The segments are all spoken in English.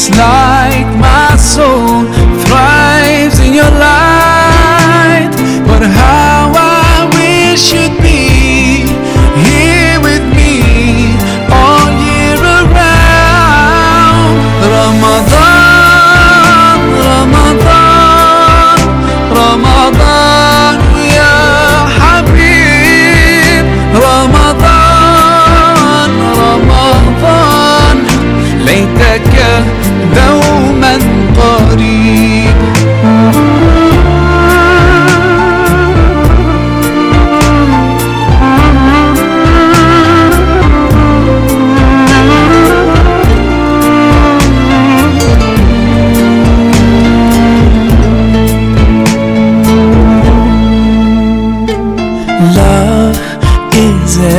It's like my soul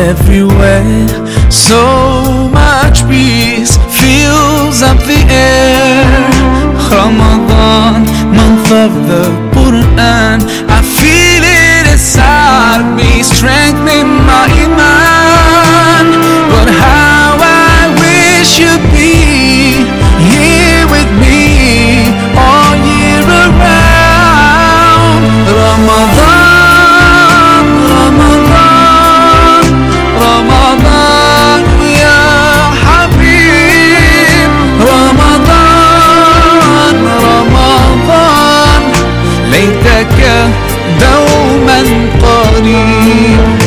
everywhere. So much peace fills up the air. Ramadan, month of the Quran. لك دوما قريب.